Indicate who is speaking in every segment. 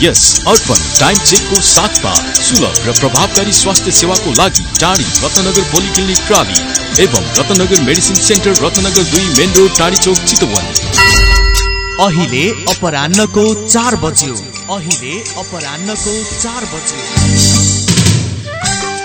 Speaker 1: यस अर्पण time चेकको साथमा सुलभ र प्रभावकारी स्वास्थ्य सेवाको लागि टाढी रत्नगर पोलिक्लिनिक प्राली एवं रत्नगर मेडिसिन सेन्टर रत्नगर दुई मेन रोड टाढी चौक चितवन।
Speaker 2: अहिले अपरान्नको चार बज्यो। अहिले अपरान्नको चार बज्यो।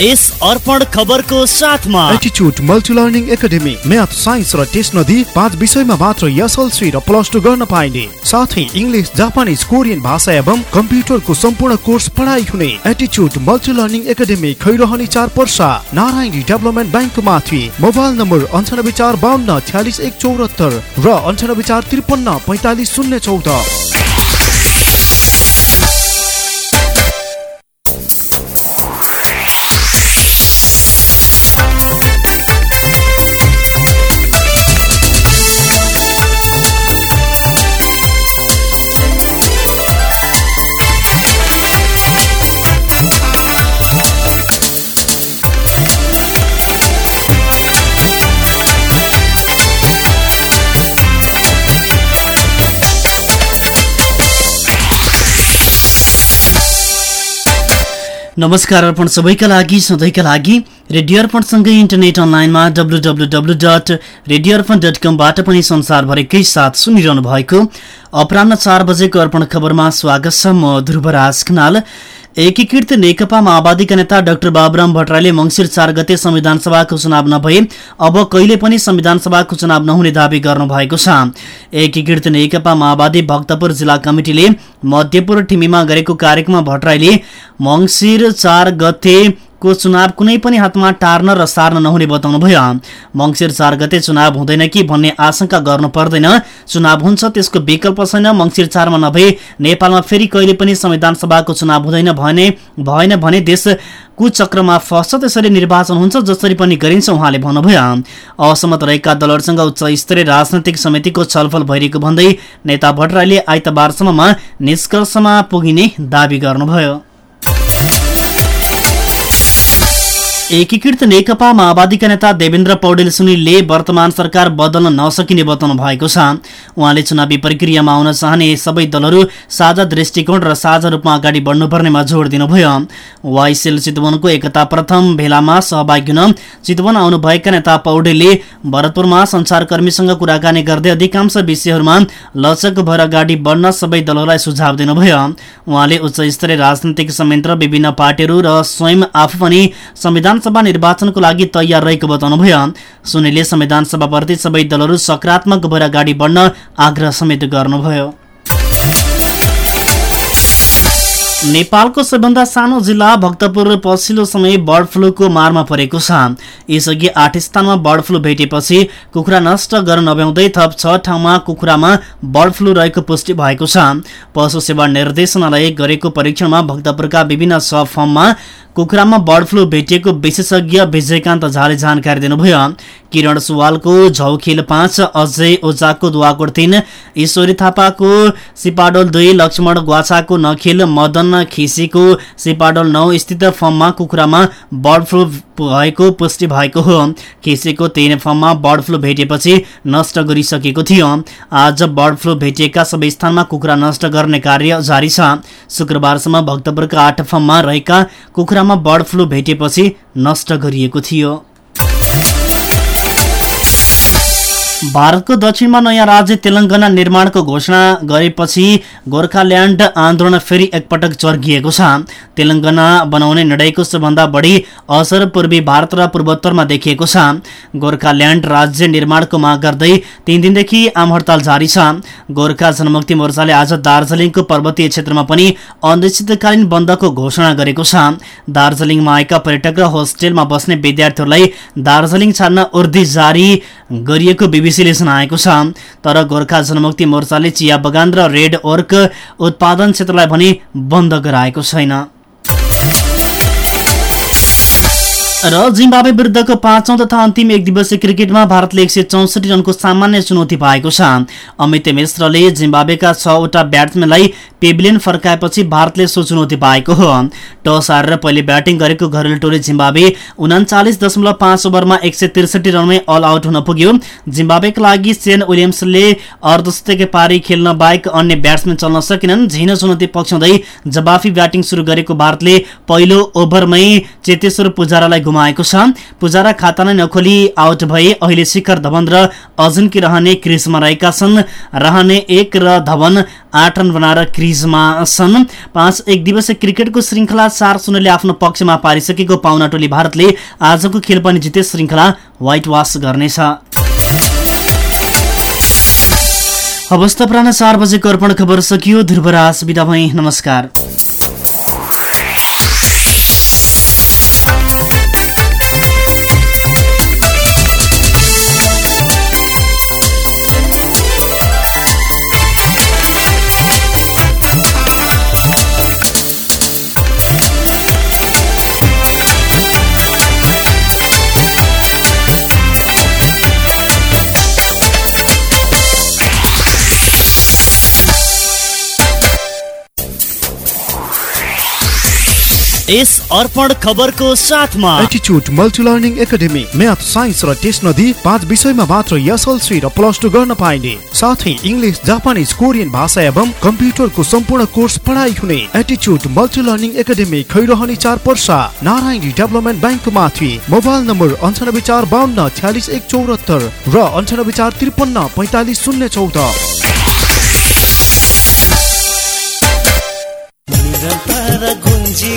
Speaker 2: यस अर्पण खबरको साथमा।
Speaker 3: एटिच्युड multi learning academy math science र टेस्ट नदी पाँच विषयमा मात्र एसएलसी र प्लस टू गर्न पाइने। साथै इङ्ग्लिस जापानिज कोरियन भाषा एवं कम्प्युटरको सम्पूर्ण कोर्स पढाइ हुने। एटिच्युड मल्टी लर्निङ एकाडेमी खैरहनी चार पर्सा नारायणी डेभलपमेन्ट ब्याङ्क माथि। मोबाइल नम्बर अन्ठानब्बे चार बाहन्न छ्यालिस एक चौरात्तर र अन्ठानब्बे चार त्रिपन्न पैँतालिस शून्य चौध।
Speaker 4: नमस्कार अर्पण सबैका लागि सधैँका लागि रेडियो अर्पणसँगै इन्टरनेट अनलाइनमा W W W dot radio Arpan dot कमबाट पनि संसारभरिकै साथ सुनिरहनु भएको अपरान्न चार बजेको अर्पण खबरमा स्वागत छ म ध्रुवराज खनाल। एकीकृत नेकपा माओवादीका नेता डाक्टर बाबुराम भट्टराईले मङ्सिर चार गते संविधान सभाको चुनाव नभए अब कहिले पनि संविधान सभाको चुनाव नहुने दावी गर्नुभएको छ। एकीकृत नेकपा माओवादी भक्तपुर जिल्ला कमिटिले मध्यपुर ठिमीमा गरेको कार्यक्रममा भट्टराईले मङ्सिर चार गते को चुनाव कुनै पनि हातमा टार्न र सार्न नहुने बताउनुभयो मङ्सिर चार गते चुनाव हुँदैन कि भन्ने आशंका गर्नु पर्दैन। चुनाव हुन्छ त्यसको विकल्प छैन। मङ्सिर चारमा नभए नेपालमा फेरि कहिले पनि संविधान सभाको चुनाव हुँदैन भने भएन भने देश कुचक्रमा फस्छ त्यसरी निर्वाचन हुन्छ जसरी पनि गरिन्छ उहाँले भन्नुभयो। असहमत रहेका दलहरूसँग उच्च स्तरीय राजनैतिक समितिको छलफल भइरहेको भन्दै नेता भट्टराईले आइतबारसम्ममा निष्कर्षमा पुगिने दावी गर्नुभयो। एकीकृत नेकपा माओवादीका नेता देवेन्द्र पौडेल सुनिलले वर्तमान सरकार बदल्न नसकिने बताउनु भएको छ। उहाँले चुनावी प्रक्रियामा आउन चाहने सबै दलहरू साझा दृष्टिकोण र साझा रूपमा अगाडि बढ्नुपर्नेमा जोड दिनुभयो। वाइसेल चितवनको एकता प्रथम भेलामा सहभागी हुन चितवन आउनुभएका नेता पौडेलले भरतपुरमा संचारकर्मीसँग कुराकानी गर्दै अधिकांश विषयहरूमा लचक भएर अगाडि बढ्न सबै दलहरूलाई सुझाव दिनुभयो। उहाँले उच्च स्तरीय राजनैतिक संयन्त्र विभिन्न पार्टीहरू र स्वयं आफू पनि संविधान सभा निर्वाचनको लागि तयार रहेको बताउनुभयो। सुनिलले संविधान सभाप्रति सबै दलहरू सकारात्मक भएर अगाडि बढ्न आग्रह समेत गर्नुभयो। नेपालको सबैभन्दा सानो जिल्ला भक्तपुर पछिल्लो समय बर्ड फ्लूको मारमा परेको छ। यसअघि आठ स्थानमा बर्ड फ्लू भेटेपछि कुखुरा नष्ट गर्न नभ्याउँदै थप छ ठाउँमा कुखुरामा बर्ड फ्लू रहेको पुष्टि भएको छ। पशु सेवा निर्देशनालय गरेको परीक्षणमा भक्तपुरका विभिन्न सब फर्ममा कुखुरामा बर्ड फ्लू भेटिएको विशेषज्ञ विजयकान्त झाले जानकारी दिनुभयो। किरण सुवालको झौखेल पाँच अजय ओझाको दुवाकोट तीन ईश्वरी थापाको सिपाडोल दुई लक्ष्मण ग्वाछाको नखेल मदन प्रतिवेदन खिसेको सिपाडोल नौ स्थित फर्ममा कुखुरामा बर्ड फ्लू भएको पुष्टि भएको हो। खिसेको तीन फर्ममा बर्ड फ्लू भेटेपछि नष्ट गरिसकेको थियो। आज बर्ड फ्लू भेटिएका सबै स्थानमा कुखुरा नष्ट गर्ने कार्य जारी छ। शुक्रबारसम्म भक्तपुरका आठ फर्ममा रहेका कुखुरामा बर्ड फ्लू भेटेपछि नष्ट गरिएको थियो। भारतको दक्षिणमा नयाँ राज्य तेलङ्गाना निर्माणको घोषणा गरेपछि गोर्खाल्यान्ड आन्दोलन फेरि एकपटक चर्किएको छ। तेलङ्गाना बनाउने निर्णयको सबभन्दा बढी असर पूर्वी भारत र पूर्वोत्तरमा देखिएको छ। गोर्खाल्यान्ड राज्य निर्माणको माग गर्दै तीन दिनदेखि आम हडताल जारी छ। गोर्खा जनमुक्ति मोर्चाले आज दार्जिलिङको पर्वतीय क्षेत्रमा पनि अनिश्चितकालीन बन्दको घोषणा गरेको छ। दार्जिलिङमा आएका पर्यटक र होस्टेलमा बस्ने विद्यार्थीहरूलाई दार्जिलिङ छाड्न उर्दी जारी गरिएको बिबिसीले सुनाएको छ। तर गोर्खा जनमुक्ति मोर्चाले चिया बगान र रेड ओर्क उत्पादन क्षेत्रलाई भने बन्द गराएको छैन। र जिम्बावे विरुद्धको पाँचौं तथा अन्तिम एक दिवसीय क्रिकेटमा भारतले एक सय चौसठी रनको सामान्य चुनौती पाएको छ। अमित मिश्रले जिम्बावेका छवटा ब्याट्सम्यानलाई पेभिलियन फर्काएपछि भारतले सो चुनौती पाएको हो। टस हारेर पहिले ब्याटिङ गरेको घरेलु टोली जिम्बावे उनाचालिस ओभरमा एक सय त्रिसठी रनमै अल आउट हुन पुग्यो। जिम्बावेका लागि सेन विलियम्सले अर्धशतकी पारी खेल्न बाहेक अन्य ब्याट्सम्यान चल्न सकेनन्। झिनो चुनौती पक्षाउँदै जवाफी ब्याटिङ सुरु गरेको भारतले पहिलो ओभरमै चेतेश्वर पुजारालाई गुमाएको छ। पुजारा खाता नै नखोली आउट भए अहिले शिखर धवन र अजुनकी रहने क्रिजमा रहेका छन्। रहने एक र धवन आठ रन बनाएर क्रिजमा छन्। पाँच एक दिवसीय क्रिकेटको श्रृङ्खला चार शून्यले आफ्नो पक्षमा पारिसकेको पाहुना टोली भारतले आजको खेल पनि जिते श्रृङ्खला व्हाइट वास गर्नेछ अवस्था प्राण चार बजेको अर्पण खबर सकियो। ध्रुवराज बिदा भई। नमस्कार।
Speaker 2: यस अर्पण खबरको साथमा।
Speaker 3: एटिच्युड multi learning academy math science र टेस्ट नदी पाँच विषयमा मात्र एसएलसी र प्लस टू गर्न पाइने। साथै इङ्ग्लिस जापानिज कोरियन भाषा एवं कम्प्युटरको सम्पूर्ण कोर्स पढाइ हुने एटिच्युड मल्टी लर्निङ एकाडेमी खैरहनी चार पर्सा नारायणी डेभलपमेन्ट ब्याङ्क माथि मोबाइल नम्बर अन्ठानब्बे चार बाहन्न छ्यालिस एक चौरात्तर र अन्ठानब्बे चार त्रिपन्न पैँतालिस शून्य चौध।
Speaker 5: निरन्तर गुन्जी